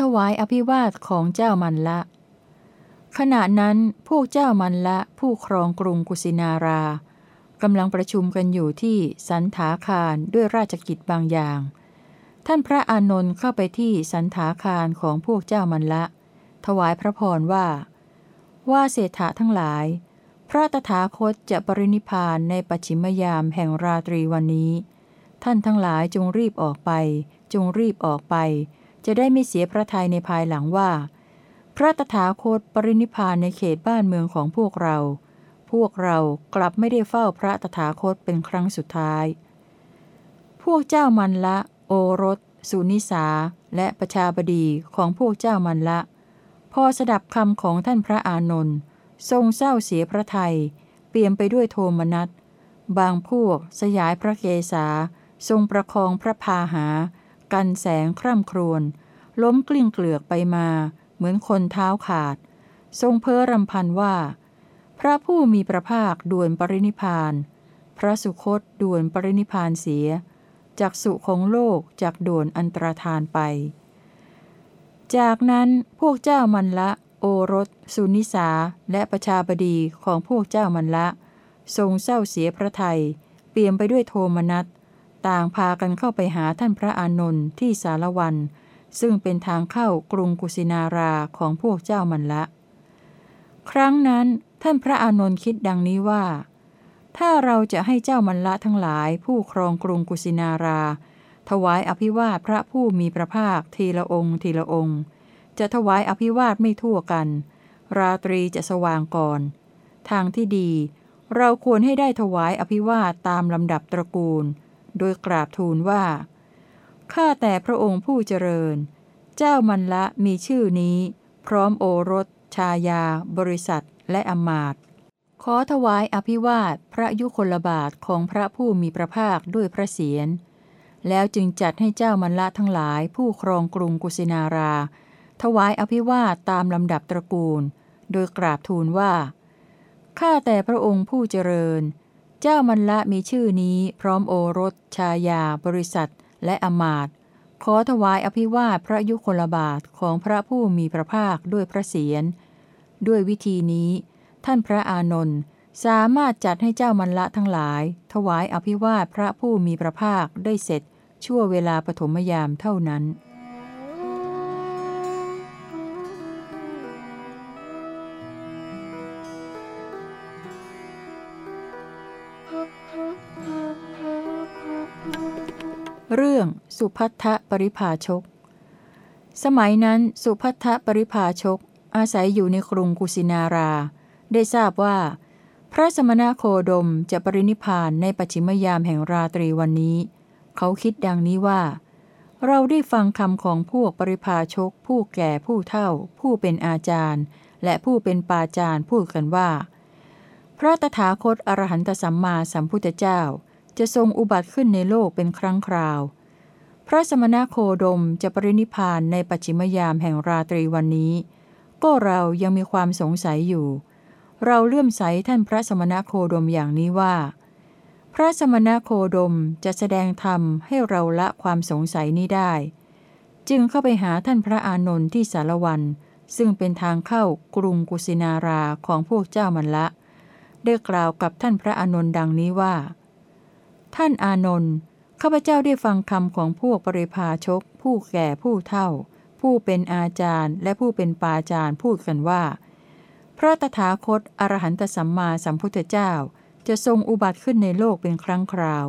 ถวายอภิวาทของเจ้ามันละ ขณะนั้นพวกเจ้ามันละผู้ครองกรุงกุสินารากำลังประชุมกันอยู่ที่สันถาคารด้วยราชกิจบางอย่าง ท่านพระอานนท์เข้าไปที่สันถาคารของพวกเจ้ามันละ ถวายพระพรว่า ว่าเศรษฐะทั้งหลาย พระตถาคตจะปรินิพานในปัจฉิมยามแห่งราตรีวันนี้ ท่านทั้งหลายจงรีบออกไป จงรีบออกไป จะได้ไม่เสียพระทัยในภายหลังว่า พระตถาคตปรินิพานในเขตบ้านเมืองของพวกเรา พวกเรากลับไม่ได้เฝ้าพระตถาคตเป็นครั้งสุดท้าย พวกเจ้ามันละ โอรส สุนิสา และประชาบดีของพวกเจ้ามันละ พอสดับคำของท่านพระอานนท์ทรงเศร้าเสียพระไทยเปี่ยมไปด้วยโทมนัสบางพวกสยายพระเกศาทรงประคองพระพาหา กันแสงคร่ำครวญล้มกลิ้งเกลือกไปมาเหมือนคนเท้าขาด ทรงเพ้อรำพันว่า พระผู้มีพระภาคด่วนปรินิพาน พระสุคตด่วนปรินิพานเสียจากสุของโลกจากด่วนอันตรธานไป จากนั้นพวกเจ้ามันละโอรส สุนิสา และประชาบดีของพวกเจ้ามันละ ทรงเศร้าเสียพระไทย เปี่ยมไปด้วยโทมนัส ต่างพากันเข้าไปหาท่านพระอานนท์ที่สารวัน ซึ่งเป็นทางเข้ากรุงกุสินาราของพวกเจ้ามันละ ครั้งนั้นท่านพระอานนท์คิดดังนี้ว่า ถ้าเราจะให้เจ้ามันละทั้งหลายผู้ครองกรุงกุสินารา ถวายอภิวาทพระผู้มีพระภาคทีละองค์ทีละองค์ จะถวายอภิวาทไม่ทั่วกัน ราตรีจะสว่างก่อน ทางที่ดี เราควรให้ได้ถวายอภิวาทตามลำดับตระกูล โดยกราบทูลว่า ข้าแต่พระองค์ผู้เจริญ เจ้ามันละมีชื่อนี้ พร้อมโอรส ชายา บริษัทและอมาตขอถวายอภิวาทพระยุคลบาทของพระผู้มีพระภาคด้วยพระเศียร แล้วจึงจัดให้เจ้ามันละทั้งหลายผู้ครองกรุงกุสินารา ถวายอภิวาทตามลำดับตระกูล โดยกราบทูลว่า ข้าแต่พระองค์ผู้เจริญ เจ้ามันละมีชื่อนี้พร้อมโอรส ชายา บริษัท และอมาตขอถวายอภิวาทพระยุคลบาทของพระผู้มีพระภาคด้วยพระเศียร ด้วยวิธีนี้ ท่านพระอานนท์สามารถจัดให้เจ้ามันละทั้งหลาย ถวายอภิวาทพระผู้มีพระภาคได้เสร็จ ชั่วเวลาปฐมยามเท่านั้น เรื่องสุพัทธปริภาชก สมัยนั้นสุพัทธปริภาชก อาศัยอยู่ในกรุงกุสินารา ได้ทราบว่า พระสมณโคดมจะปรินิพานในปัจฉิมยามแห่งราตรีวันนี้ เขาคิดดังนี้ว่า เราได้ฟังคำของพวกปริพาชก ผู้แก่ผู้เฒ่า ผู้เป็นอาจารย์ และผู้เป็นปาจารย์พูดกันว่า พระตถาคตอรหันตสัมมาสัมพุทธเจ้า จะทรงอุบัติขึ้นในโลกเป็นครั้งคราว พระสมณโคดมจะปรินิพานในปัจฉิมยามแห่งราตรีวันนี้ ก็เรายังมีความสงสัยอยู่ เราเลื่อมใสท่านพระสมณโคดมอย่างนี้ว่า พระสมณโคดมจะแสดงธรรมให้เราละความสงสัยนี้ได้ จึงเข้าไปหาท่านพระอานนท์ที่สารวันซึ่งเป็นทางเข้ากรุงกุสินาราของพวกเจ้ามันละ ได้กล่าวกับท่านพระอานนท์ดังนี้ว่า ท่านอานนท์ข้าพเจ้าได้ฟังคำของพวกปริพาชก ผู้แก่ผู้เท่า ผู้เป็นอาจารย์ และผู้เป็นปาจารย์พูดกันว่า พระตถาคตอรหันตสัมมาสัมพุทธเจ้าจะทรงอุบัติขึ้นในโลกเป็นครั้งคราว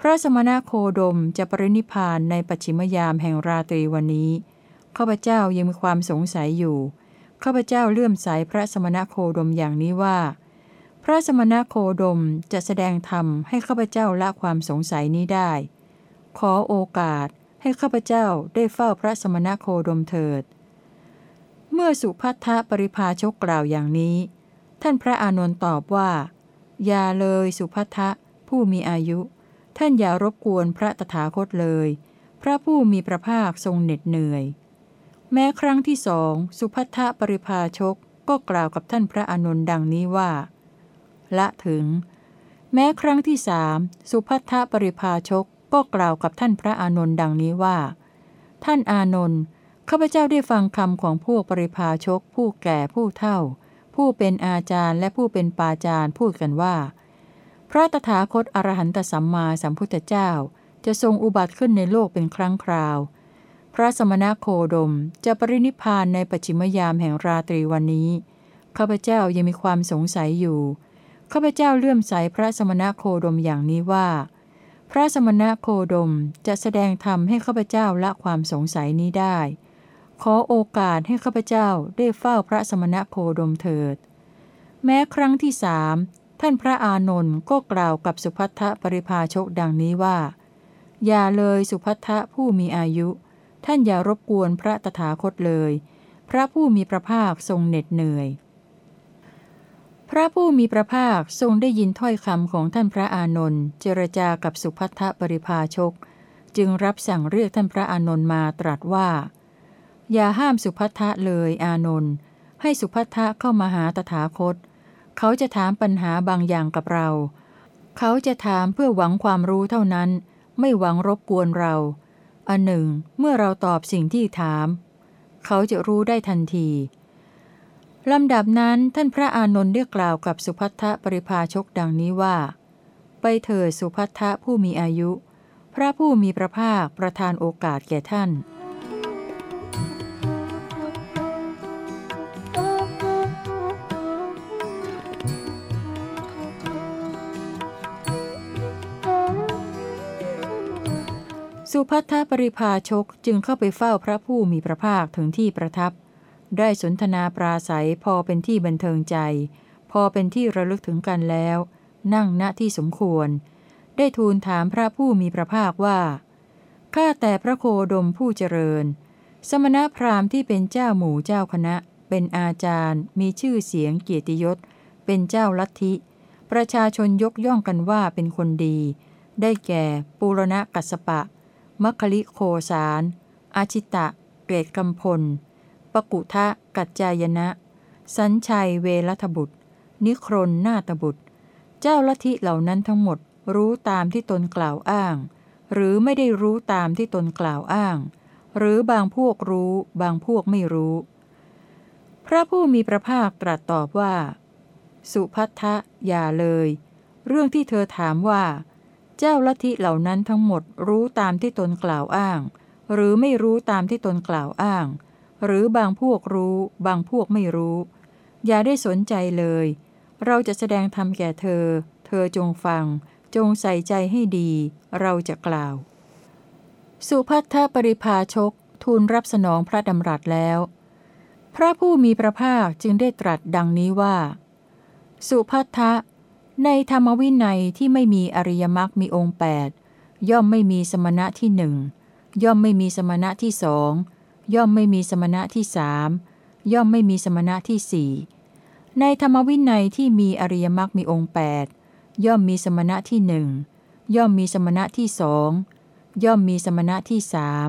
พระสมณโคดมจะปรินิพานในปัจฉิมยามแห่งราตรีวันนี้ข้าพเจ้ายังมีความสงสัยอยู่ข้าพเจ้าเลื่อมใสพระสมณโคดมอย่างนี้ว่า ระสมณโคดมจะแสดงธรรมให้ข้าพเจ้าละความสงสัยนี้ได้ ขอโอกาสให้ข้าพเจ้าได้เฝ้าพระสมณโคดมเถิด เมื่อสุพัทธปริภาชกกล่าวอย่างนี้ ท่านพระอานนท์ตอบว่า อย่าเลยสุพัทธะผู้มีอายุ ท่านอย่ารบกวนพระตถาคตเลย พระผู้มีพระภาคทรงเหน็ดเหนื่อย แม้ครั้งที่สองสุพัทธปริภาชกก็กล่าวกับท่านพระอานนท์ดังนี้ว่า ละถึง แม้ครั้งที่สามสุพัทธปริภาชกก็กล่าวกับท่านพระอานนท์ดังนี้ว่า ท่านอานนท์ข้าพเจ้าได้ฟังคำของพวกปริพาชก ผู้แก่ผู้เฒ่า ผู้เป็นอาจารย์และผู้เป็นปาจารย์พูดกันว่า พระตถาคตอรหันตสัมมาสัมพุทธเจ้าจะทรงอุบัติขึ้นในโลกเป็นครั้งคราว พระสมณโคดมจะปรินิพานในปัจฉิมยามแห่งราตรีวันนี้ ข้าพเจ้ายังมีความสงสัยอยู่ ข้าพเจ้าเลื่อมใสพระสมณโคดมอย่างนี้ว่า พระสมณโคดมจะแสดงธรรมให้ข้าพเจ้าละความสงสัยนี้ได้ ขอโอกาสให้ข้าพเจ้าได้เฝ้าพระสมณโคดมเถิด แม้ครั้งที่สามท่านพระอานนท์ก็กล่าวกับสุพัทธปริภาชกดังนี้ว่า อย่าเลยสุพัทธผู้มีอายุ ท่านอย่ารบกวนพระตถาคตเลย พระผู้มีพระภาคทรงเหน็ดเหนื่อย ระผู้มีพระภาคทรงได้ยินถ้อยคำของท่านพระอานนท์เจรจากับสุพัทธปริภาชก จึงรับสั่งเรียกท่านพระอานนท์มาตรัสว่า อย่าห้ามสุพัทธะเลยอานนท์ให้สุพัทธะเข้ามาหาตถาคต เขาจะถามปัญหาบางอย่างกับเรา เขาจะถามเพื่อหวังความรู้เท่านั้น ไม่หวังรบกวนเรา อันหนึ่ง เมื่อเราตอบสิ่งที่ถาม เขาจะรู้ได้ทันที ลำดับนั้นท่านพระอานนท์ได้กล่าวกับสุพัทธปริภาชกดังนี้ว่า ไปเถิดสุพัทธผู้มีอายุ พระผู้มีพระภาคประทานโอกาสแก่ท่าน สุพัทธปริภาชกจึงเข้าไปเฝ้าพระผู้มีพระภาคถึงที่ประทับ ได้สนทนาปราศัยพอเป็นที่บันเทิงใจ พอเป็นที่ระลึกถึงกันแล้ว นั่งณที่สมควร ได้ทูลถามพระผู้มีพระภาคว่าข้าแต่พระโคดมผู้เจริญ สมณพราหมณ์ที่เป็นเจ้าหมู่เจ้าคณะ เป็นอาจารย์ มีชื่อเสียงเกียรติยศ เป็นเจ้าลัทธิ ประชาชนยกย่องกันว่าเป็นคนดี ได้แก่ปูรณะกัสปะ มัคคลิโคสารอาชิตะ เกรดกำพล ปกุทะกัจจายนะ สัญชัยเวรทบุตร นิครนนาตบุตร เจ้าลัทธิเหล่านั้นทั้งหมดรู้ตามที่ตนกล่าวอ้าง หรือไม่ได้รู้ตามที่ตนกล่าวอ้าง หรือบางพวกรู้บางพวกไม่รู้ พระผู้มีพระภาคตรัสตอบว่า สุพัทธะอย่าเลย เรื่องที่เธอถามว่า เจ้าลัทธิเหล่านั้นทั้งหมดรู้ตามที่ตนกล่าวอ้าง หรือไม่รู้ตามที่ตนกล่าวอ้าง หรือบางพวกรู้ บางพวกไม่รู้ อย่าได้สนใจเลย เราจะแสดงธรรมแก่เธอ เธอจงฟัง จงใส่ใจให้ดี เราจะกล่าว สุพัทธปริภาชกทูลรับสนองพระดำรัสแล้ว พระผู้มีพระภาคจึงได้ตรัสดังนี้ว่า สุพัทธะ ในธรรมวินัยที่ไม่มีอริยมรรคมีองค์แปดย่อมไม่มีสมณะที่หนึ่งย่อมไม่มีสมณะที่สอง ย่อมไม่มีสมณะที่สามย่อมไม่มีสมณะที่สี่ในธรรมวินัยที่มีอริยมรรคมีองค์แปดย่อมมีสมณะที่หนึ่งย่อมมีสมณะที่สองย่อมมีสมณะที่สาม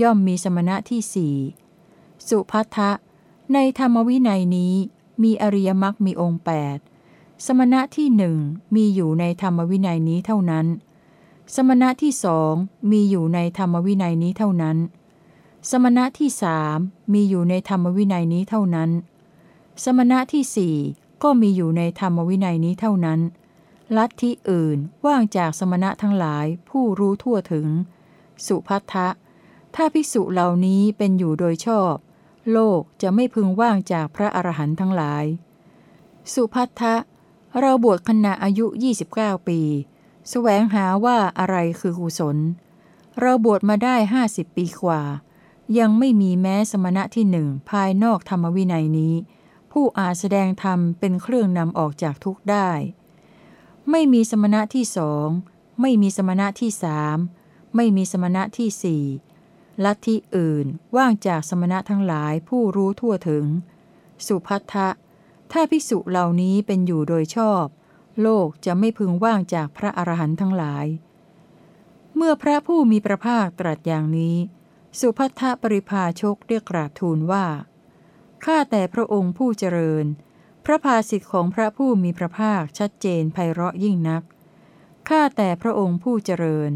ย่อมมีสมณะที่สี่สุพัทธะในธรรมวินัยนี้มีอริยมรรคมีองค์แปดสมณะที่หนึ่งมีอยู่ในธรรมวินัยนี้เท่านั้น สมณะที่สองมีอยู่ในธรรมวินัยนี้เท่านั้น สมณะที่สามมีอยู่ในธรรมวินัยนี้เท่านั้น สมณะที่สี่ก็มีอยู่ในธรรมวินัยนี้เท่านั้น ลัทธิอื่นว่างจากสมณะทั้งหลายผู้รู้ทั่วถึง สุพัทธะ ถ้าภิกษุเหล่านี้เป็นอยู่โดยชอบ โลกจะไม่พึงว่างจากพระอรหันต์ทั้งหลาย สุพัทธะ เราบวชขณะอายุ 29 ปีสแสวงหาว่าอะไรคือกุศล เราบวชมาได้ห้าสิบปีกว่า ยังไม่มีแม้สมณะที่หนึ่งภายนอกธรรมวินัยนี้ ผู้อาจแสดงธรรมเป็นเครื่องนำออกจากทุกข์ได้ ไม่มีสมณะที่สอง ไม่มีสมณะที่สาม ไม่มีสมณะที่สี่ลัทธิอื่นว่างจากสมณะทั้งหลายผู้รู้ทั่วถึง สุพัทธะ ถ้าภิกษุเหล่านี้เป็นอยู่โดยชอบ โลกจะไม่พึงว่างจากพระอรหันต์ทั้งหลาย เมื่อพระผู้มีพระภาคตรัสอย่างนี้ สุพัทธปริภาชกเรียกกราบทูลว่า ข้าแต่พระองค์ผู้เจริญ พระภาสิทธิ์ของพระผู้มีพระภาคชัดเจนไพเราะยิ่งนัก ข้าแต่พระองค์ผู้เจริญ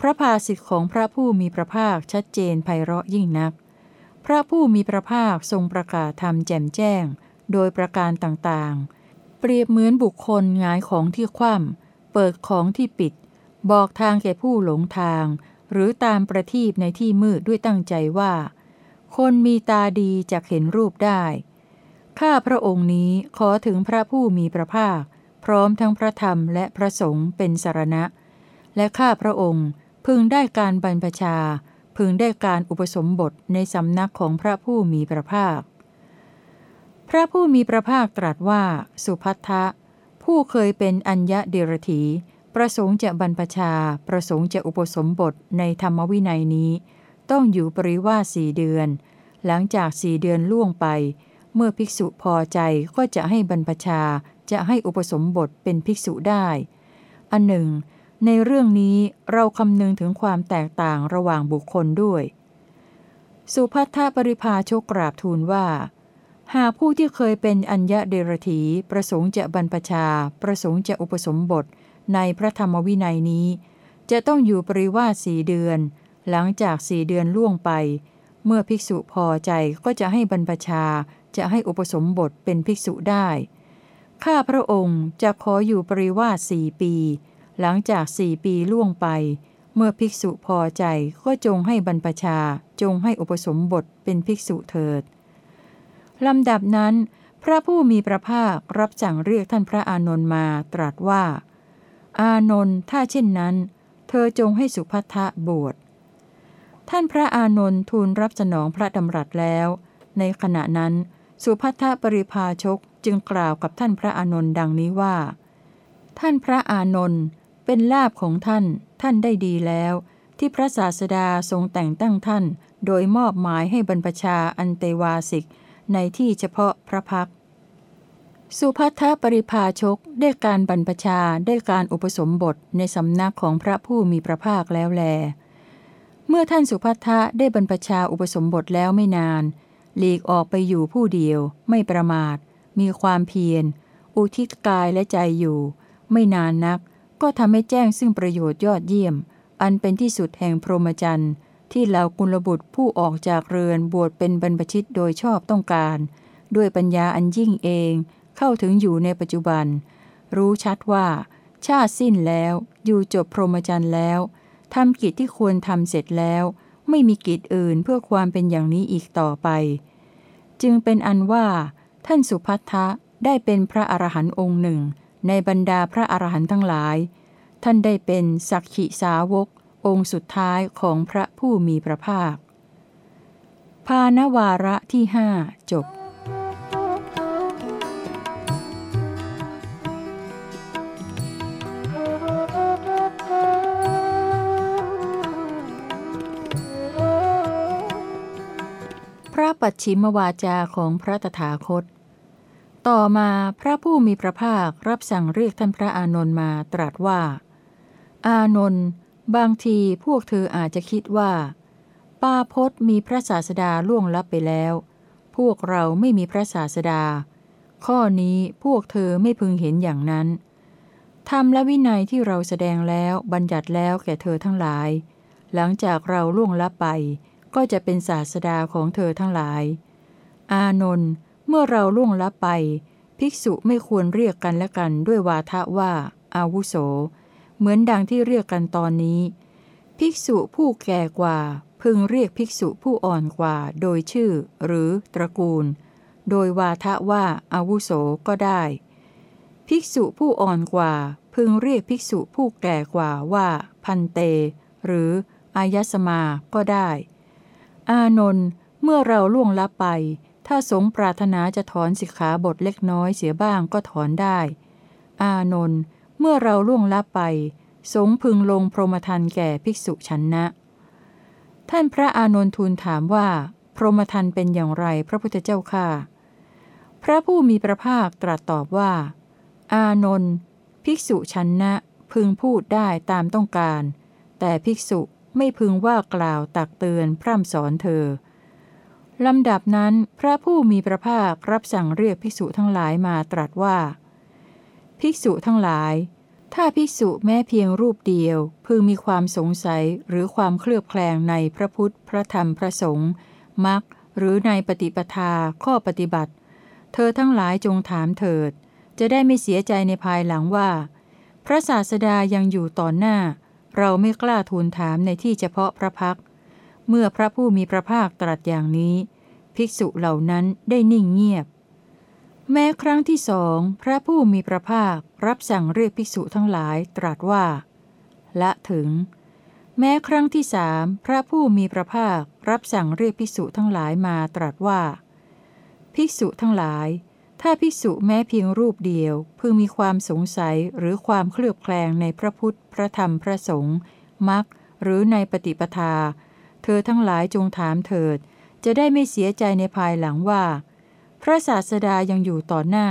พระภาสิทธิ์ของพระผู้มีพระภาคชัดเจนไพเราะยิ่งนัก พระผู้มีพระภาคทรงประกาศธรรมแจ่มแจ้ง โดยประการต่างๆ เปรียบเหมือนบุคคลงายของที่คว่ำเปิดของที่ปิด บอกทางแก่ผู้หลงทาง หรือตามประทีปในที่มืดด้วยตั้งใจว่า คนมีตาดีจะเห็นรูปได้ ข้าพระองค์นี้ขอถึงพระผู้มีพระภาค พร้อมทั้งพระธรรมและพระสงฆ์เป็นสารณะ และข้าพระองค์พึงได้การบรรพชา พึงได้การอุปสมบทในสำนักของพระผู้มีพระภาค พระผู้มีพระภาคตรัสว่า สุพัทธะผู้เคยเป็นอัญญะเดรถี ประสงค์จะบรรพชา ประสงค์จะอุปสมบทในธรรมวินัยนี้ ต้องอยู่ปริวาสี่เดือน หลังจากสี่เดือนล่วงไป เมื่อภิกษุพอใจก็จะให้บรรพชาจะให้อุปสมบทเป็นภิกษุได้ อันหนึ่ง ในเรื่องนี้เราคำนึงถึงความแตกต่างระหว่างบุคคลด้วย สุพัทธปริภาชกกราบทูลว่า หากผู้ที่เคยเป็นอัญญะเดรถีประสงค์จะบรรพชา ประสงค์จะอุปสมบท ในพระธรรมวินัยนี้ จะต้องอยู่ปริวาสสี่เดือน หลังจากสี่เดือนล่วงไป เมื่อภิกษุพอใจก็จะให้บรรพชาจะให้อุปสมบทเป็นภิกษุได้ ข้าพระองค์จะขออยู่ปริวาสสี่ปี หลังจากสี่ปีล่วงไป เมื่อภิกษุพอใจก็จงให้บรรพชาจงให้อุปสมบทเป็นภิกษุเถิดลำดับนั้น พระผู้มีพระภาครับสั่งเรียกท่านพระอานนท์มาตรัสว่า อานนท์ถ้าเช่นนั้น เธอจงให้สุภัทะบวช ท่านพระอานนท์ทูลรับสนองพระดำรัสแล้ว ในขณะนั้น สุภัททปริภาชกจึงกล่าวกับท่านพระอานนท์ดังนี้ว่า ท่านพระอานนท์เป็นลาบของท่าน ท่านได้ดีแล้ว ที่พระศาสดาทรงแต่งตั้งท่าน โดยมอบหมายให้บรรพชาอันเตวาสิกในที่เฉพาะพระพัก สุภัททปริภาชกได้การบรรพชาได้การอุปสมบทในสำนักของพระผู้มีพระภาคแล้วแล เมื่อท่านสุภัททะได้บรรพชาอุปสมบทแล้วไม่นาน หลีกออกไปอยู่ผู้เดียว ไม่ประมาท มีความเพียร อุทิศกายและใจอยู่ ไม่นานนัก ก็ทำให้แจ้งซึ่งประโยชน์ยอดเยี่ยม อันเป็นที่สุดแห่งพรหมจรรย์ที่เหล่ากุลบุตรผู้ออกจากเรือนบวชเป็นบรรพชิตโดยชอบต้องการ ด้วยปัญญาอันยิ่งเอง เข้าถึงอยู่ในปัจจุบัน รู้ชัดว่า ชาติสิ้นแล้ว อยู่จบพรหมจรรย์แล้วทำกิจที่ควรทำเสร็จแล้ว ไม่มีกิจอื่นเพื่อความเป็นอย่างนี้อีกต่อไป จึงเป็นอันว่า ท่านสุพัทธะได้เป็นพระอรหันต์องค์หนึ่ง ในบรรดาพระอรหันต์ทั้งหลาย ท่านได้เป็นสักขิสาวก องค์สุดท้ายของพระผู้มีพระภาคพานวาระที่ห้าจบ ปัจฉิมวาจาของพระตถาคต ต่อมาพระผู้มีพระภาครับสั่งเรียกท่านพระอานนท์มาตรัสว่า อานนท์บางทีพวกเธออาจจะคิดว่า ปาพศมีพระศาสดาล่วงลับไปแล้ว พวกเราไม่มีพระศาสดา ข้อนี้พวกเธอไม่พึงเห็นอย่างนั้นธรรมและวินัยที่เราแสดงแล้วบัญญัติแล้วแก่เธอทั้งหลาย หลังจากเราล่วงลับไป ก็จะเป็นศาสดาของเธอทั้งหลาย อานนท์เมื่อเราล่วงลับไป ภิกษุไม่ควรเรียกกันและกันด้วยวาทะว่า อาวุโส เหมือนดังที่เรียกกันตอนนี้ ภิกษุผู้แก่กว่า พึงเรียกภิกษุผู้อ่อนกว่า โดยชื่อ หรือตระกูล โดยวาทะว่า อาวุโสก็ได้ ภิกษุผู้อ่อนกว่า พึงเรียกภิกษุผู้แก่กว่าว่า พันเต หรืออายสมาก็ได้ อานนท์เมื่อเราล่วงลับไป ถ้าสงปรารถนาจะถอนสิกขาบทเล็กน้อยเสียบ้างก็ถอนได้ อานนท์เมื่อเราล่วงลับไป สงพึงลงพรหมทันแก่ภิกษุชันนะ ท่านพระอานนท์ทูลถามว่า พรหมทันเป็นอย่างไรพระพุทธเจ้าค่ะ พระผู้มีพระภาคตรัสตอบว่า อานนท์ภิกษุชันนะพึงพูดได้ตามต้องการ แต่ภิกษุ ไม่พึงว่ากล่าวตักเตือนพร่ำสอนเธอลำดับนั้นพระผู้มีพระภาครับสั่งเรียกภิกษุทั้งหลายมาตรัสว่า ภิกษุทั้งหลาย ถ้าภิกษุแม้เพียงรูปเดียว พึงมีความสงสัยหรือความเคลือบแคลงในพระพุทธพระธรรมพระสงฆ์มักหรือในปฏิปทาข้อปฏิบัติ เธอทั้งหลายจงถามเถิด จะได้ไม่เสียใจในภายหลังว่า พระศาสดายังอยู่ต่อหน้า เราไม่กล้าทูลถามในที่เฉพาะพระพัก เมื่อพระผู้มีพระภาคตรัสอย่างนี้ ภิกษุเหล่านั้นได้นิ่งเงียบ แม้ครั้งที่สองพระผู้มีพระภาครับสั่งเรียกภิกษุทั้งหลายตรัสว่า ละถึง แม้ครั้งที่สามพระผู้มีพระภาครับสั่งเรียกภิกษุทั้งหลายมาตรัสว่า ภิกษุทั้งหลาย ถ้าภิกษุแม้เพียงรูปเดียว พึงมีความสงสัยหรือความเคลือบแคลงในพระพุทธ พระธรรม พระสงฆ์มักหรือในปฏิปทา เธอทั้งหลายจงถามเถิด จะได้ไม่เสียใจในภายหลังว่า พระศาสดายังอยู่ต่อหน้า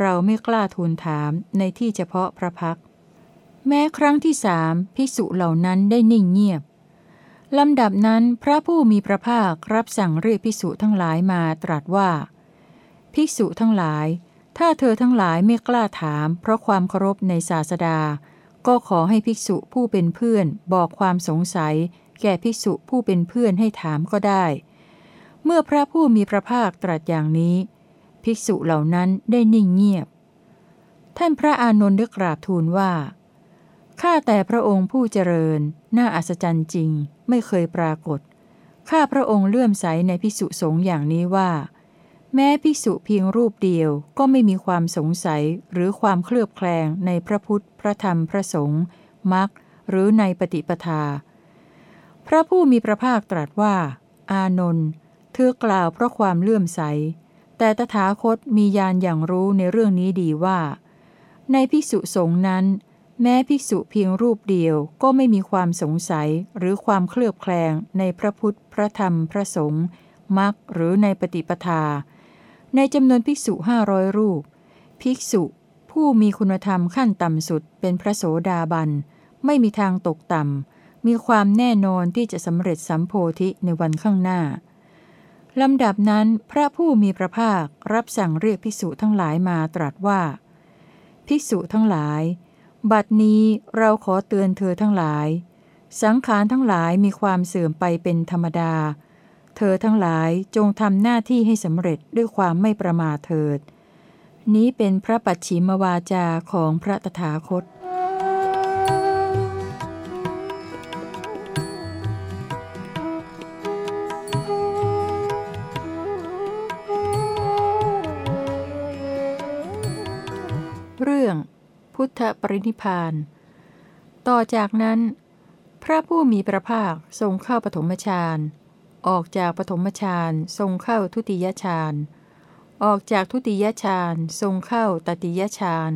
เราไม่กล้าทูลถามในที่เฉพาะพระพัก แม้ครั้งที่สามภิกษุเหล่านั้นได้นิ่งเงียบลำดับนั้นพระผู้มีพระภาครับสั่งเรียกภิกษุทั้งหลายมาตรัสว่า ภิกษุทั้งหลาย ถ้าเธอทั้งหลายไม่กล้าถาม เพราะความเคารพในศาสดา ก็ขอให้ภิกษุผู้เป็นเพื่อน บอกความสงสัย แก่ภิกษุผู้เป็นเพื่อนให้ถามก็ได้ เมื่อพระผู้มีพระภาคตรัสอย่างนี้ ภิกษุเหล่านั้นได้นิ่งเงียบ ท่านพระอานนท์ได้กราบทูลว่าข้าแต่พระองค์ผู้เจริญ น่าอัศจรรย์จริง ไม่เคยปรากฏ ข้าพระองค์เลื่อมใสในภิกษุสงฆ์อย่างนี้ว่า แม้ภิกษุเพียงรูปเดียวก็ไม่มีความสงสัยหรือความเคลือบแคลงในพระพุทธ พระธรรม พระสงฆ์มักหรือในปฏิปทา พระผู้มีพระภาคตรัสว่า อานนท์เธอกล่าวเพราะความเลื่อมใส แต่ตถาคตมียานอย่างรู้ในเรื่องนี้ดีว่า ในภิกษุสงฆ์นั้น แม้ภิกษุเพียงรูปเดียวก็ไม่มีความสงสัยหรือความเคลือบแคลงในพระพุทธ พระธรรม พระสงฆ์มักหรือในปฏิปทา ในจำนวนภิกษุห้าร้อยรูป ภิกษุผู้มีคุณธรรมขั้นต่ำสุดเป็นพระโสดาบัน ไม่มีทางตกต่ำ มีความแน่นอนที่จะสำเร็จสัมโพธิในวันข้างหน้า ลำดับนั้นพระผู้มีพระภาครับสั่งเรียกภิกษุทั้งหลายมาตรัสว่า ภิกษุทั้งหลาย บัดนี้เราขอเตือนเธอทั้งหลาย สังขารทั้งหลายมีความเสื่อมไปเป็นธรรมดา เธอทั้งหลายจงทำหน้าที่ให้สำเร็จด้วยความไม่ประมาทเถิด นี้เป็นพระปัจฉิมวาจาของพระตถาคตเรื่องพุทธปรินิพพานต่อจากนั้น พระผู้มีพระภาคทรงเข้าปฐมฌาน ออกจากปฐมฌานทรงเข้าทุติยฌานออกจากทุติยฌานทรงเข้าตติยฌาน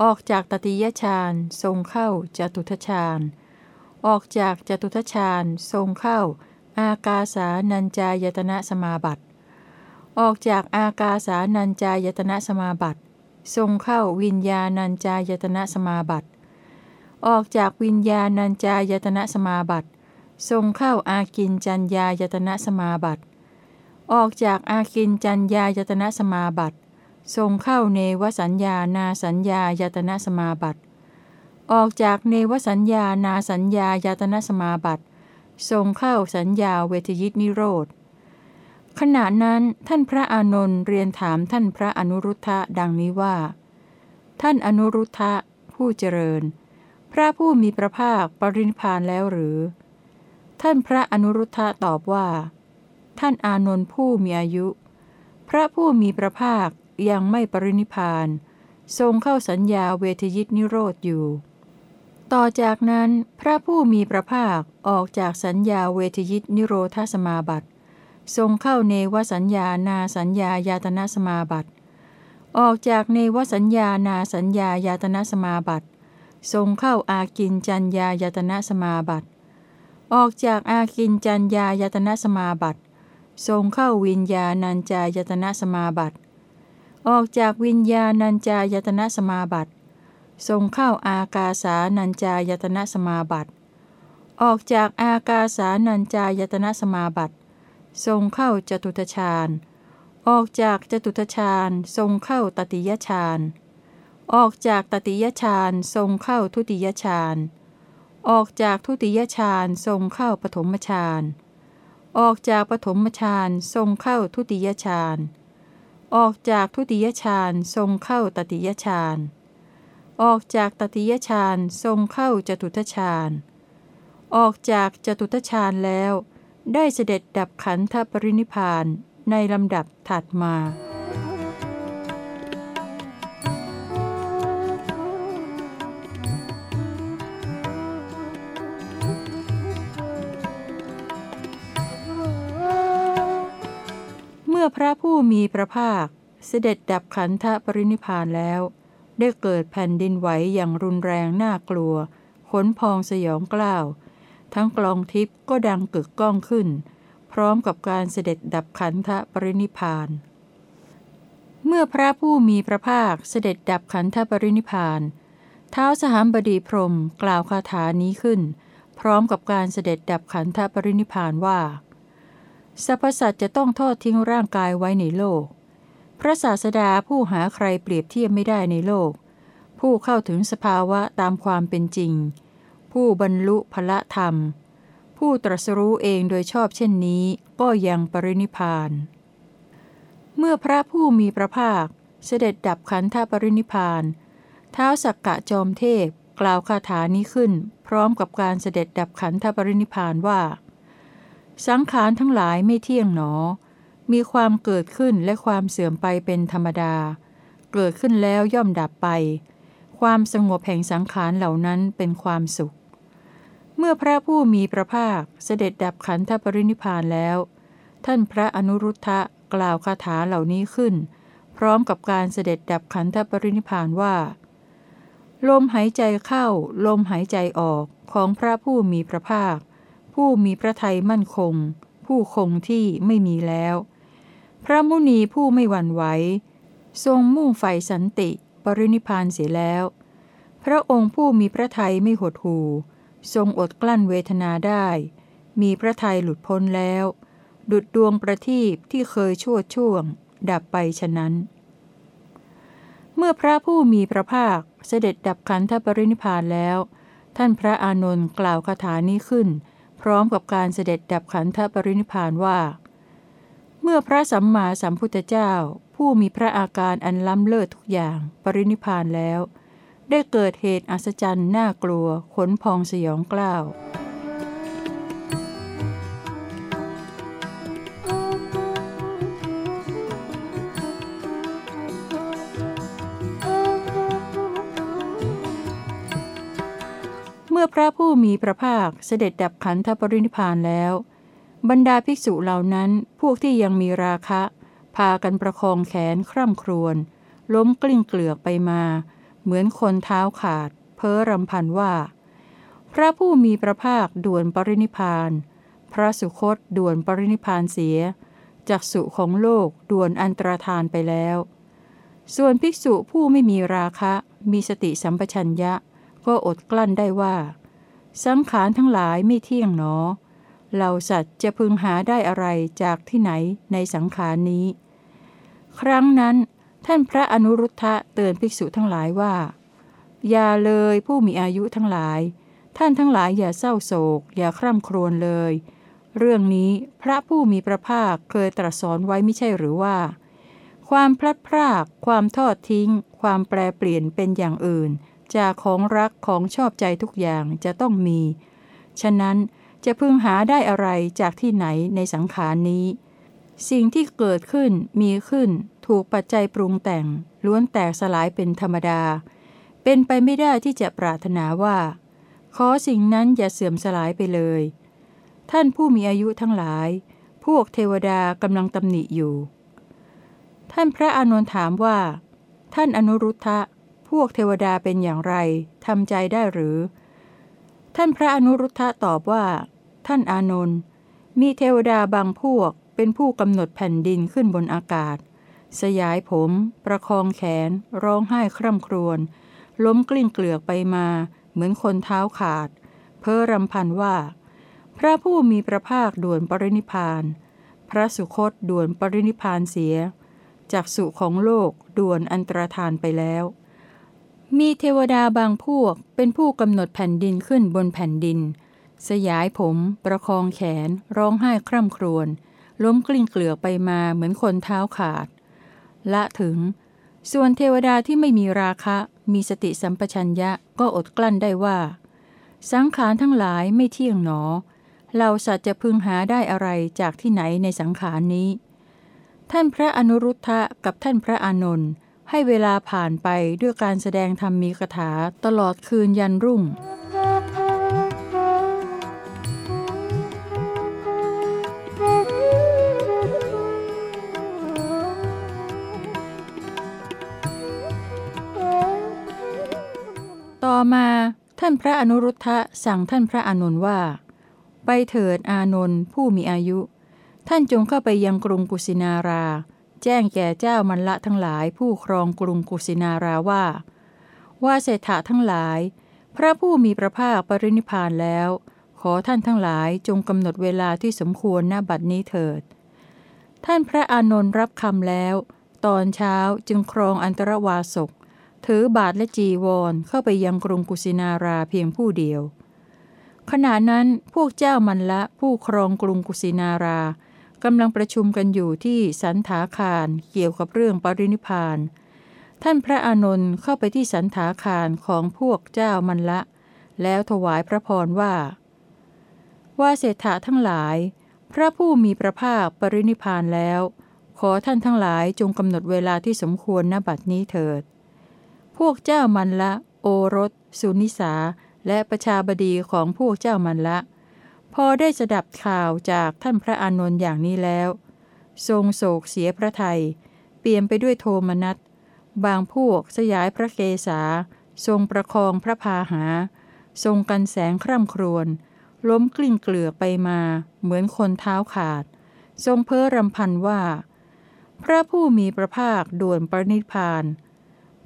ออกจากตติยฌานทรงเข้าจตุทฌานออกจากจตุทฌานทรงเข้า อากาสานัญจายตนะสมาบัติ ออกจากอากาสานัญจายตนะสมาบัติ ทรงเข้าวิญญาณัญจายตนะสมาบัติ ออกจากวิญญาณัญจายตนะสมาบัติ ทรงเข้าอากินจัญญายตนะสมาบัติ ออกจากอากินจัญญายตนะสมาบัติ ทรงเข้าเนวสัญญานาสัญญายตนะสมาบัติ ออกจากเนวสัญญานาสัญญายตนะสมาบัติ ทรงเข้าสัญญาเวทยิตนิโรธ ขณะนั้นท่านพระอานนท์เรียนถามท่านพระอนุรุทธะดังนี้ว่า ท่านอนุรุทธะผู้เจริญ พระผู้มีพระภาคปรินิพพานแล้วหรือ ท่านพระอนุรุทธะตอบว่า ท่านอานนท์ผู้มีอายุ พระผู้มีพระภาคยังไม่ปรินิพาน ทรงเข้าสัญญาเวทยิตนิโรธอยู่ ต่อจากนั้นพระผู้มีพระภาคออกจากสัญญาเวทยิตนิโรธสมาบัติ ทรงเข้าเนวสัญญานาสัญญายาตนะสมาบัติ ออกจากเนวสัญญานาสัญญายาตนะสมาบัติ ทรงเข้าอากินจัญญายตนะสมาบัติ ออกจากอากินจัญญายตนะสมาบัติทรงเข้าวิญญาณัญจายตนะสมาบัติ ออกจากวิญญาณัญจายตนะสมาบัติทรงเข้าอากาสานัญจายตนะสมาบัติ ออกจากอากาสานัญจายตนะสมาบัติ ทรงเข้าจตุตฌาน ออกจากจตุตฌานทรงเข้าตติยฌาน ออกจากตติยฌานทรงเข้าทุติยฌาน ออกจากทุติยฌานทรงเข้าปฐมฌานออกจากปฐมฌานทรงเข้าทุติยฌานออกจากทุติยฌานทรงเข้าตติยฌานออกจากตติยฌานทรงเข้าจตุทฌานออกจากจตุทฌานแล้ว ได้เสด็จดับขันธปรินิพานในลำดับถัดมา พระผู้มีพระภาค เสด็จดับขันธปรินิพานแล้ว ได้เกิดแผ่นดินไหวอย่างรุนแรงน่ากลัว ขนพองสยองกล้าว ทั้งกลองทิพย์ก็ดังกึกก้องขึ้น พร้อมกับการเสด็จดับขันธปรินิพาน เมื่อพระผู้มีพระภาคเสด็จดับขันธปรินิพานเท้าสหามบดีพรมกล่าวคาถานี้ขึ้น พร้อมกับการเสด็จดับขันธปรินิพานว่า สรรพสัตว์จะต้องทอดทิ้งร่างกายไว้ในโลก พระศาสดาผู้หาใครเปรียบเทียบไม่ได้ในโลก ผู้เข้าถึงสภาวะตามความเป็นจริง ผู้บรรลุพละธรรม ผู้ตรัสรู้เองโดยชอบเช่นนี้ก็ยังปรินิพาน เมื่อพระผู้มีพระภาคเสด็จดับขันธปรินิพานเท้าสักกะจอมเทพกล่าวคาถานี้ขึ้น พร้อมกับการเสด็จดับขันธปรินิพานว่า สังขารทั้งหลายไม่เที่ยงหนอ มีความเกิดขึ้นและความเสื่อมไปเป็นธรรมดา เกิดขึ้นแล้วย่อมดับไป ความสงบแห่งสังขารเหล่านั้นเป็นความสุข เมื่อพระผู้มีพระภาคเสด็จดับขันธปรินิพานแล้ว ท่านพระอนุรุทธะกล่าวคาถาเหล่านี้ขึ้น พร้อมกับการเสด็จดับขันธปรินิพานว่า ลมหายใจเข้า ลมหายใจออกของพระผู้มีพระภาค ผู้มีพระทัยมั่นคง ผู้คงที่ไม่มีแล้ว พระมุนีผู้ไม่หวั่นไหวทรงมุ่งใฝ่สันติปรินิพานเสียแล้ว พระองค์ผู้มีพระทัยไม่หดหูทรงอดกลั้นเวทนาได้ มีพระทัยหลุดพ้นแล้ว ดุดดวงประทีปที่เคยชั่วช่วง ดับไปฉะนั้น เมื่อพระผู้มีพระภาคเสด็จดับขันธปรินิพานแล้ว ท่านพระอานนท์กล่าวคาถานี้ขึ้น พร้อมกับการเสด็จดับขันธปรินิพานว่า เมื่อพระสัมมาสัมพุทธเจ้า ผู้มีพระอาการอันล้ำเลิศทุกอย่างปรินิพานแล้ว ได้เกิดเหตุอัศจรรย์น่ากลัวขนพองสยองกล้าว มื่อพระผู้มีพระภาคเสด็จดับขันธปรินิพานแล้ว บรรดาภิกษุเหล่านั้นพวกที่ยังมีราคะ พากันประคองแขนคร่ำครวญล้มกลิ้งเกลือกไปมา เหมือนคนเท้าขาด เพ้อรำพันว่า พระผู้มีพระภาคด่วนปรินิพาน พระสุคตด่วนปรินิพานเสียจากสุของโลกด่วนอันตรธานไปแล้ว ส่วนภิกษุผู้ไม่มีราคะ มีสติสัมปชัญญะ ก็อดกลั้นได้ว่า สังขารทั้งหลายไม่เที่ยงหนอเราสัตว์จะพึงหาได้อะไรจากที่ไหนในสังขารนี้ ครั้งนั้น ท่านพระอนุรุทธะเตือนภิกษุทั้งหลายว่า อย่าเลยผู้มีอายุทั้งหลาย ท่านทั้งหลายอย่าเศร้าโศก อย่าคร่ำครวญเลย เรื่องนี้พระผู้มีพระภาคเคยตรัสสอนไว้ไม่ใช่หรือว่า ความพลัดพราก ความทอดทิ้ง ความแปรเปลี่ยนเป็นอย่างอื่น จากของรักของชอบใจทุกอย่างจะต้องมี ฉะนั้นจะพึงหาได้อะไรจากที่ไหนในสังขารนี้ สิ่งที่เกิดขึ้นมีขึ้น ถูกปัจจัยปรุงแต่ง ล้วนแตกสลายเป็นธรรมดา เป็นไปไม่ได้ที่จะปรารถนาว่า ขอสิ่งนั้นอย่าเสื่อมสลายไปเลย ท่านผู้มีอายุทั้งหลาย พวกเทวดากำลังตำหนิอยู่ ท่านพระอานนท์ถามว่า ท่านอนุรุทธะ พวกเทวดาเป็นอย่างไรทำใจได้หรือ ท่านพระอนุรุทธะตอบว่า ท่านอานนท์มีเทวดาบางพวกเป็นผู้กำหนดแผ่นดินขึ้นบนอากาศ สยายผม ประคองแขน ร้องไห้คร่ำครวญ ล้มกลิ้งเกลือกไปมา เหมือนคนเท้าขาด เพ้อรำพันว่า พระผู้มีพระภาคด่วนปรินิพาน พระสุคตด่วนปรินิพานเสียจากสุของโลกด่วนอันตรธานไปแล้ว มีเทวดาบางพวกเป็นผู้กำหนดแผ่นดินขึ้นบนแผ่นดิน สยายผม ประคองแขน ร้องไห้คร่ำครวญล้มกลิ้งเกลือกไปมาเหมือนคนเท้าขาด ละถึง ส่วนเทวดาที่ไม่มีราคะ มีสติสัมปชัญญะก็อดกลั้นได้ว่า สังขารทั้งหลายไม่เที่ยงหนอเราสัตว์จะพึงหาได้อะไรจากที่ไหนในสังขารนี้ ท่านพระอนุรุทธะกับท่านพระอานนท์ ให้เวลาผ่านไปด้วยการแสดงธรรมมีคาถาตลอดคืนยันรุ่ง ต่อมาท่านพระอนุรุทธะสั่งท่านพระอานนท์ว่า ไปเถิดอานนท์ผู้มีอายุ ท่านจงเข้าไปยังกรุงกุสินารา แจ้งแก่เจ้ามันละทั้งหลายผู้ครองกรุงกุสินาราว่า ว่าเศรษฐะทั้งหลาย พระผู้มีพระภาคปรินิพานแล้ว ขอท่านทั้งหลายจงกำหนดเวลาที่สมควรณบัดนี้เถิด ท่านพระอานนท์รับคำแล้ว ตอนเช้าจึงครองอันตรวาสก ถือบาทและจีวรเข้าไปยังกรุงกุสินาราเพียงผู้เดียวขณะนั้นพวกเจ้ามันละผู้ครองกรุงกุสินารา กำลังประชุมกันอยู่ที่สันถาคารเกี่ยวกับเรื่องปรินิพานท่านพระอานนท์เข้าไปที่สันถาคารของพวกเจ้ามันละ แล้วถวายพระพรว่า ว่าเศรษฐะทั้งหลาย พระผู้มีพระภาคปรินิพพานแล้ว ขอท่านทั้งหลายจงกำหนดเวลาที่สมควรณบัดนี้เถิด พวกเจ้ามันละ โอรส สุนิสา และประชาบดีของพวกเจ้ามันละ พอได้สดับข่าวจากท่านพระอานนท์อย่างนี้แล้ว ทรงโศกเสียพระไทย เปลี่ยนไปด้วยโทมนัส บางพวกสยายพระเกศา ทรงประคองพระพาหา ทรงกันแสงคร่ำครวญ ล้มกลิ้งเกลือไปมา เหมือนคนเท้าขาด ทรงเพ้อรำพันว่า พระผู้มีพระภาคด่วนปรินิพาน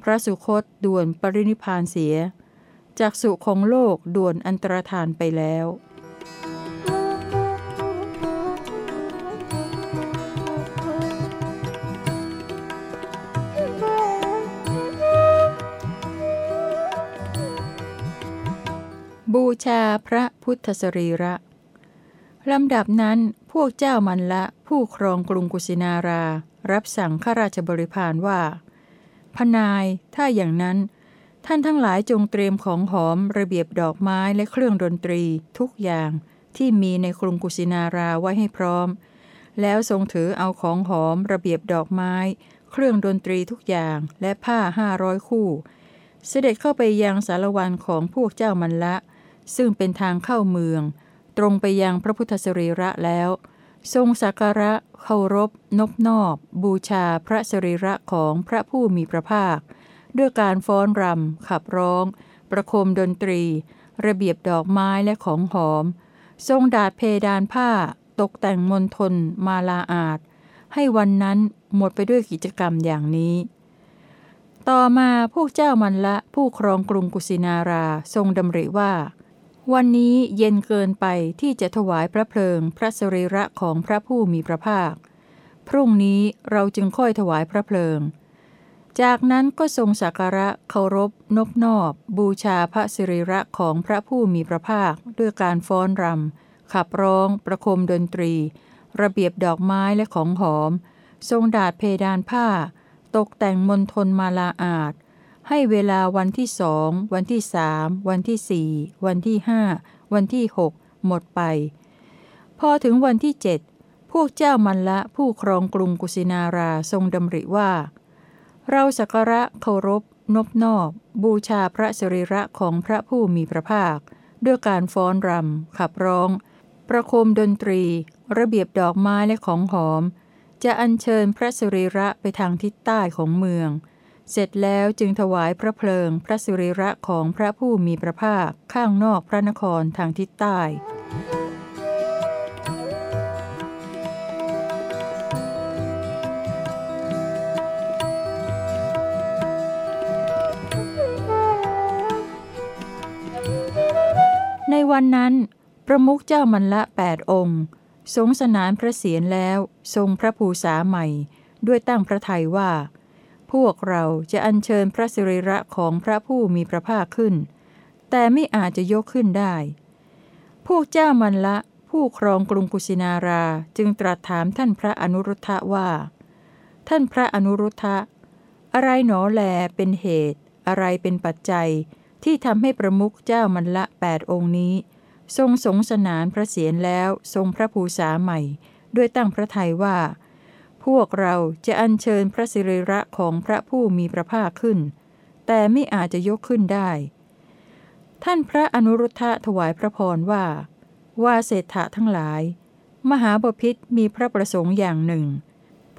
พระสุคตด่วนปรินิพพานเสีย จากสุของโลกด่วนอันตรธานไปแล้ว บูชาพระพุทธสรีระ ลำดับนั้นพวกเจ้ามันละผู้ครองกรุงกุสินารา รับสั่งข้าราชบริพารว่า พนายถ้าอย่างนั้น ท่านทั้งหลายจงเตรียมของหอมระเบียบดอกไม้และเครื่องดนตรีทุกอย่างที่มีในกรุงกุสินาราไว้ให้พร้อม แล้วทรงถือเอาของหอมระเบียบดอกไม้ เครื่องดนตรีทุกอย่างและผ้าห้าร้อยคู่ เสด็จเข้าไปยังสารวันของพวกเจ้ามันละ ซึ่งเป็นทางเข้าเมือง ตรงไปยังพระพุทธสรีระแล้ว ทรงสักการะเคารพ นบนอบ บูชาพระสรีระของพระผู้มีพระภาค ด้วยการฟ้อนรำ ขับร้อง ประโคมดนตรี ระเบียบดอกไม้และของหอม ทรงดาดเพดานผ้า ตกแต่งมณฑลมาลาอาดให้วันนั้นหมดไปด้วยกิจกรรมอย่างนี้ ต่อมาพวกเจ้ามันละผู้ครองกรุงกุสินาราทรงดำริว่า วันนี้เย็นเกินไปที่จะถวายพระเพลิงพระสรีระของพระผู้มีพระภาค พรุ่งนี้เราจึงค่อยถวายพระเพลิง จากนั้นก็ทรงสักการะเคารพ นบนอบ บูชาพระสรีระของพระผู้มีพระภาค ด้วยการฟ้อนรำ ขับร้อง ประคมดนตรี ระเบียบดอกไม้และของหอม ทรงดาดเพดานผ้า ตกแต่งมณฑลมาลาอาด ให้เวลาวันที่สอง วันที่สาม วันที่สี่ วันที่ห้า วันที่หก หมดไป พอถึงวันที่เจ็ด พวกเจ้ามันละผู้ครองกรุงกุสินาราทรงดำริว่า เราสักการะเคารพ นบนอบ บูชาพระสรีระของพระผู้มีพระภาค ด้วยการฟ้อนรำ ขับร้อง ประโคมดนตรี ระเบียบดอกไม้และของหอม จะอัญเชิญพระสรีระไปทางทิศใต้ของเมือง เสร็จแล้วจึงถวายพระเพลิงพระสุรีระของพระผู้มีพระภาคข้างนอกพระนครทางทิศใต้ ในวันนั้นประมุขเจ้ามันละแปดองค์ ทรงสนานพระเศียรแล้วทรงพระภูษาใหม่ ด้วยตั้งพระทัยว่า พวกเราจะอัญเชิญพระสิริระของพระผู้มีพระภาคขึ้น แต่ไม่อาจจะยกขึ้นได้ พวกเจ้ามันละ ผู้ครองกรุงกุสินาราจึงตรัสถามท่านพระอนุรุทธะว่า ท่านพระอนุรุทธะ อะไรหนอแลเป็นเหตุ อะไรเป็นปัจจัย ที่ทำให้ประมุขเจ้ามันละแปดองค์นี้ ทรงสงสนานพระเศียรแล้วทรงพระภูษาใหม่ ด้วยตั้งพระทัยว่า พวกเราจะอัญเชิญพระสิริระของพระผู้มีพระภาคขึ้น แต่ไม่อาจจะยกขึ้นได้ ท่านพระอนุรุทธะถวายพระพรว่า ว่าเศรษฐะทั้งหลาย มหาบพิษมีพระประสงค์อย่างหนึ่ง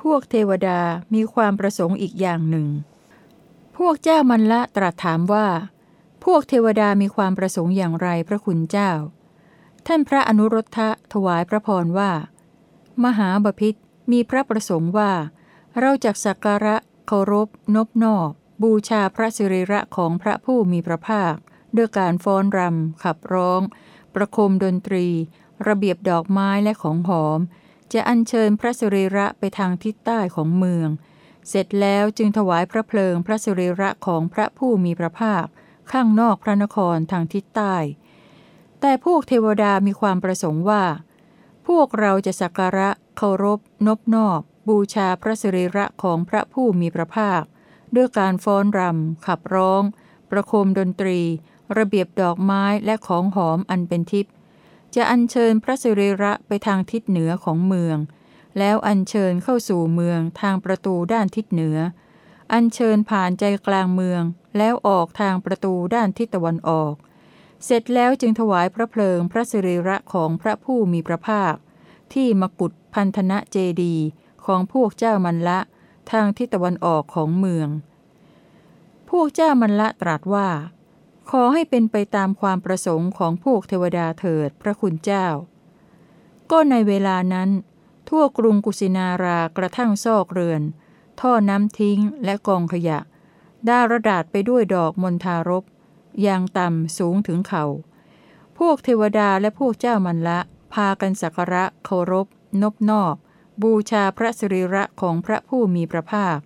พวกเทวดามีความประสงค์อีกอย่างหนึ่ง พวกเจ้ามันละตรัสถามว่า พวกเทวดามีความประสงค์อย่างไรพระคุณเจ้า ท่านพระอนุรุทธะถวายพระพรว่า มหาบพิษ มีพระประสงค์ว่า เราจักสักการะเคารพ นบนอบ บูชาพระสิริระของพระผู้มีพระภาค ด้วยการฟ้อนรำ ขับร้อง ประคมดนตรี ระเบียบดอกไม้และของหอม จะอัญเชิญพระสิริระไปทางทิศใต้ของเมือง เสร็จแล้วจึงถวายพระเพลิงพระสิริระของพระผู้มีพระภาค ข้างนอกพระนครทางทิศใต้ แต่พวกเทวดามีความประสงค์ว่า พวกเราจะสักการะ เคารพ นบนอบ บูชาพระสิริระของพระผู้มีพระภาค ด้วยการฟ้อนรำ ขับร้อง ประโคมดนตรี ระเบียบดอกไม้และของหอมอันเป็นทิพย์จะอัญเชิญพระสิริระไปทางทิศเหนือของเมือง แล้วอัญเชิญเข้าสู่เมืองทางประตูด้านทิศเหนือ อัญเชิญผ่านใจกลางเมือง แล้วออกทางประตูด้านทิศตะวันออก เสร็จแล้วจึงถวายพระเพลิงพระสิริระของพระผู้มีพระภาค ที่มกุฏพันธนะเจดีของพวกเจ้ามันละทางทิศตะวันออกของเมือง พวกเจ้ามันละตรัสว่า ขอให้เป็นไปตามความประสงค์ของพวกเทวดาเถิดพระคุณเจ้า ก็ในเวลานั้น ทั่วกรุงกุสินารากระทั่งซอกเรือน ท่อน้ำทิ้งและกองขยะ ได้ระดาษไปด้วยดอกมณฑารบอย่างต่ำสูงถึงเขา่าพวกเทวดาและพวกเจ้ามันละ พากันสักการะเคารพ นบนอบ บูชาพระสิริระของพระผู้มีพระภาค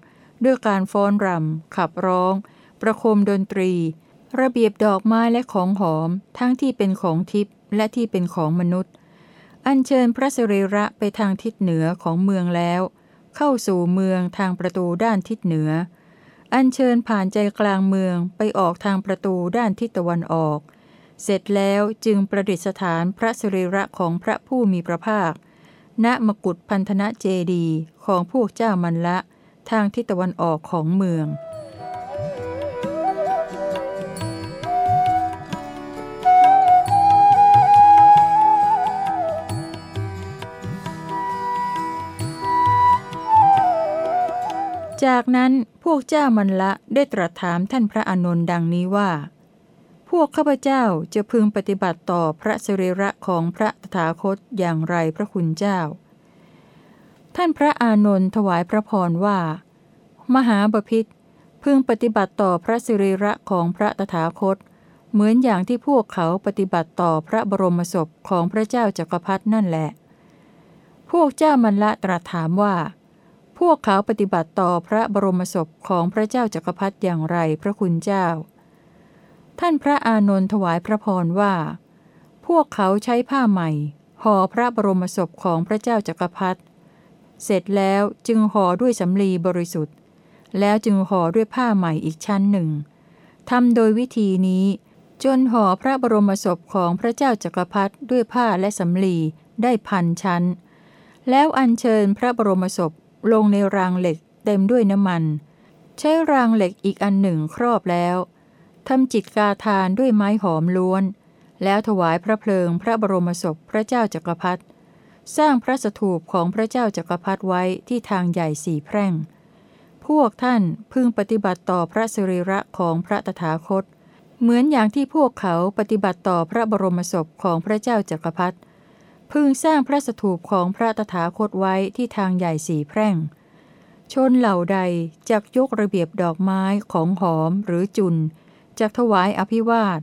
ด้วยการฟ้อนรำ ขับร้อง ประโคมดนตรี ระเบียบดอกไม้และของหอม ทั้งที่เป็นของทิพย์และที่เป็นของมนุษย์ อัญเชิญพระสิริระไปทางทิศเหนือของเมืองแล้ว เข้าสู่เมืองทางประตูด้านทิศเหนือ อัญเชิญผ่านใจกลางเมืองไปออกทางประตูด้านทิศตะวันออก เสร็จแล้วจึงประดิษฐานพระสริระของพระผู้มีพระภาค ณมกุฏพันธนะเจดีของพวกเจ้ามันละ ทางทิศตะวันออกของเมือง จากนั้นพวกเจ้ามันละได้ตรัสถามท่านพระอานนท์ดังนี้ว่า พวกข้าพเจ้าจะพึงปฏิบัติต่อพระสิริระของพระตถาคตอย่างไรพระคุณเจ้า ท่านพระอานนท์ถวายพระพรว่า มหาบพิษพึงปฏิบัติต่อพระสิริระของพระตถาคต เหมือนอย่างที่พวกเขาปฏิบัติต่อพระบรมศพของพระเจ้าจักรพรรดินั่นแหละ พวกเจ้ามันละตรัสถามว่า พวกเขาปฏิบัติต่อพระบรมศพของพระเจ้าจักรพรรดิอย่างไรพระคุณเจ้า ท่านพระอานนท์ถวายพระพรว่า พวกเขาใช้ผ้าใหม่ห่อพระบรมศพของพระเจ้าจักรพรรดิเสร็จแล้วจึงห่อด้วยสำลีบริสุทธิ์ แล้วจึงห่อด้วยผ้าใหม่อีกชั้นหนึ่งทำโดยวิธีนี้ จนห่อพระบรมศพของพระเจ้าจักรพรรดิด้วยผ้าและสำลีได้พันชั้น แล้วอัญเชิญพระบรมศพลงในรางเหล็กเต็มด้วยน้ำมัน ใช้รางเหล็กอีกอันหนึ่งครอบแล้ว ทำจิตกาทานด้วยไม้หอมล้วน แล้วถวายพระเพลิงพระบรมศพพระเจ้าจักรพรรดิสร้างพระสถูปของพระเจ้าจักรพรรดิไว้ที่ทางใหญ่สี่แพร่ง พวกท่านพึงปฏิบัติต่อพระสิริระของพระตถาคต เหมือนอย่างที่พวกเขาปฏิบัติต่อพระบรมศพของพระเจ้าจักรพรรดิพึงสร้างพระสถูปของพระตถาคตไว้ที่ทางใหญ่สี่แพร่ง ชนเหล่าใดจักยกระเบียบดอกไม้ของหอมหรือจุน จักถวายอภิวาท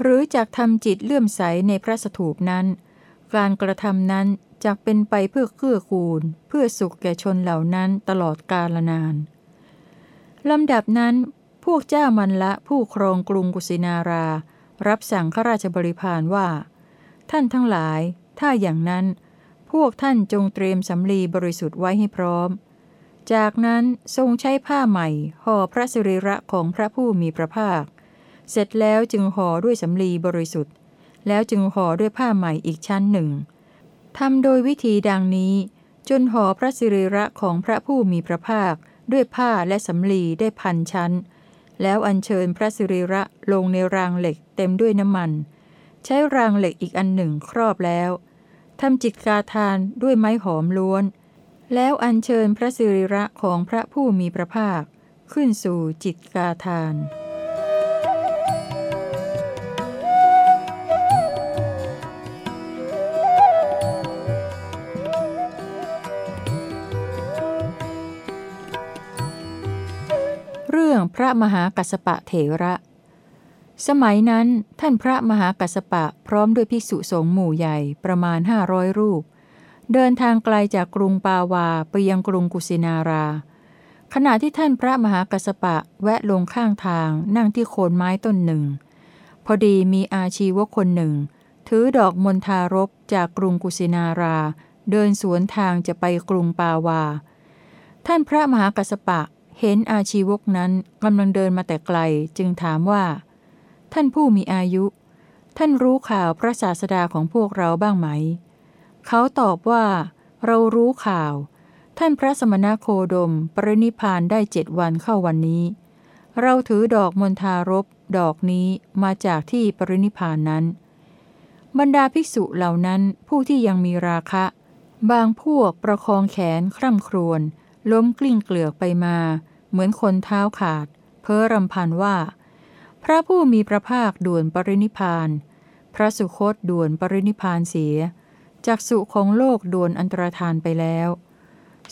หรือจักทำจิตเลื่อมใสในพระสถูปนั้น การกระทำนั้นจกเป็นไปเพื่อเกื้อกูล เพื่อสุขแก่ชนเหล่านั้นตลอดกาลนานลำดับนั้นพวกเจ้ามันละผู้ครองกรุงกุสินารา รับสั่งข้าราชบริพารว่า ท่านทั้งหลาย ถ้าอย่างนั้น พวกท่านจงเตรียมสำลีบริสุทธิ์ไว้ให้พร้อม จากนั้นทรงใช้ผ้าใหม่ห่อพระสิริระของพระผู้มีพระภาค เสร็จแล้วจึงห่อด้วยสำลีบริสุทธิ์ แล้วจึงห่อด้วยผ้าใหม่อีกชั้นหนึ่งทำโดยวิธีดังนี้ จนห่อพระสิริระของพระผู้มีพระภาค ด้วยผ้าและสำลีได้พันชั้น แล้วอัญเชิญพระสิริระลงในรางเหล็กเต็มด้วยน้ำมัน ใช้รางเหล็กอีกอันหนึ่งครอบแล้วทำจิตกาทานด้วยไม้หอมล้วน แล้วอัญเชิญพระสิริระของพระผู้มีพระภาค ขึ้นสู่จิตกาทาน พระมหากัสสปะเถระ สมัยนั้นท่านพระมหากัสสปะพร้อมด้วยภิกษุสงฆ์หมู่ใหญ่ประมาณห้าร้อยรูป เดินทางไกลจากกรุงปาวาไปยังกรุงกุสินารา ขณะที่ท่านพระมหากัสสปะแวะลงข้างทางนั่งที่โคนไม้ต้นหนึ่ง พอดีมีอาชีวคนหนึ่ง ถือดอกมณฑารบจากกรุงกุสินารา เดินสวนทางจะไปกรุงปาวาท่านพระมหากัสสปะ เห็นอาชีวกนั้นกำลังเดินมาแต่ไกลจึงถามว่า ท่านผู้มีอายุ ท่านรู้ข่าวพระศาสดาของพวกเราบ้างไหม เขาตอบว่า เรารู้ข่าว ท่านพระสมณโคดม ปรินิพานได้เจ็ดวันเข้าวันนี้ เราถือดอกมณฑารบดอกนี้มาจากที่ปรินิพานนั้น บรรดาภิกษุเหล่านั้นผู้ที่ยังมีราคะ บางพวกประคองแขนคร่ำครวญ ล้มกลิ้งเกลือกไปมา เหมือนคนเท้าขาด เพ้อรำพันว่า พระผู้มีพระภาคด่วนปรินิพาน พระสุคตด่วนปรินิพานเสียจากสุของโลกด่วนอันตรธานไปแล้ว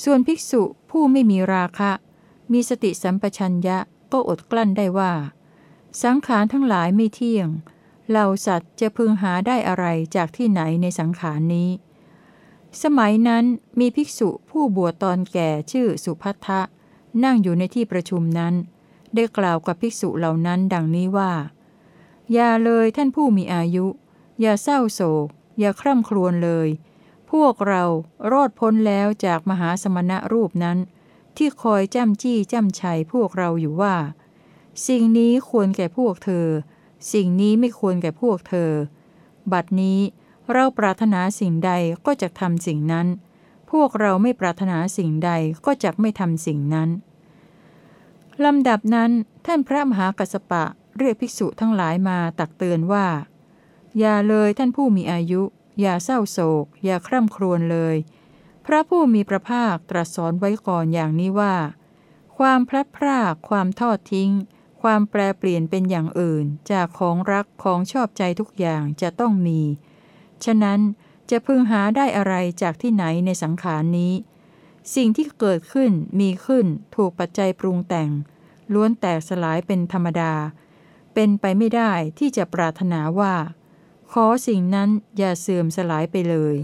ส่วนภิกษุผู้ไม่มีราคะ มีสติสัมปชัญญะก็อดกลั้นได้ว่า สังขารทั้งหลายไม่เที่ยงเหล่าสัตว์จะพึงหาได้อะไรจากที่ไหนในสังขารนี้ สมัยนั้นมีภิกษุผู้บวชตอนแก่ชื่อสุพัทธะนั่งอยู่ในที่ประชุมนั้น ได้กล่าวกับภิกษุเหล่านั้นดังนี้ว่า อย่าเลยท่านผู้มีอายุ อย่าเศร้าโศก อย่าคร่ำครวญเลย พวกเรารอดพ้นแล้วจากมหาสมณะรูปนั้น ที่คอยจ้ำจี้จ้ำชัยพวกเราอยู่ว่า สิ่งนี้ควรแก่พวกเธอ สิ่งนี้ไม่ควรแก่พวกเธอ บัดนี้ เราปรารถนาสิ่งใดก็จะทำสิ่งนั้น พวกเราไม่ปรารถนาสิ่งใดก็จะไม่ทำสิ่งนั้นลำดับนั้นท่านพระมหากัสปะเรียกภิกษุทั้งหลายมาตักเตือนว่า อย่าเลยท่านผู้มีอายุ อย่าเศร้าโศก อย่าคร่ำครวญเลย พระผู้มีพระภาคตรัสสอนไว้ก่อนอย่างนี้ว่า ความพลัดพรากความทอดทิ้ง ความแปรเปลี่ยนเป็นอย่างอื่น จากของรักของชอบใจทุกอย่างจะต้องมี ฉะนั้นจะพึงหาได้อะไรจากที่ไหนในสังขารนี้ สิ่งที่เกิดขึ้นมีขึ้นถูกปัจจัยปรุงแต่ง ล้วนแตกสลายเป็นธรรมดา เป็นไปไม่ได้ที่จะปรารถนาว่า ขอสิ่งนั้นอย่าเสื่อมสลายไปเลย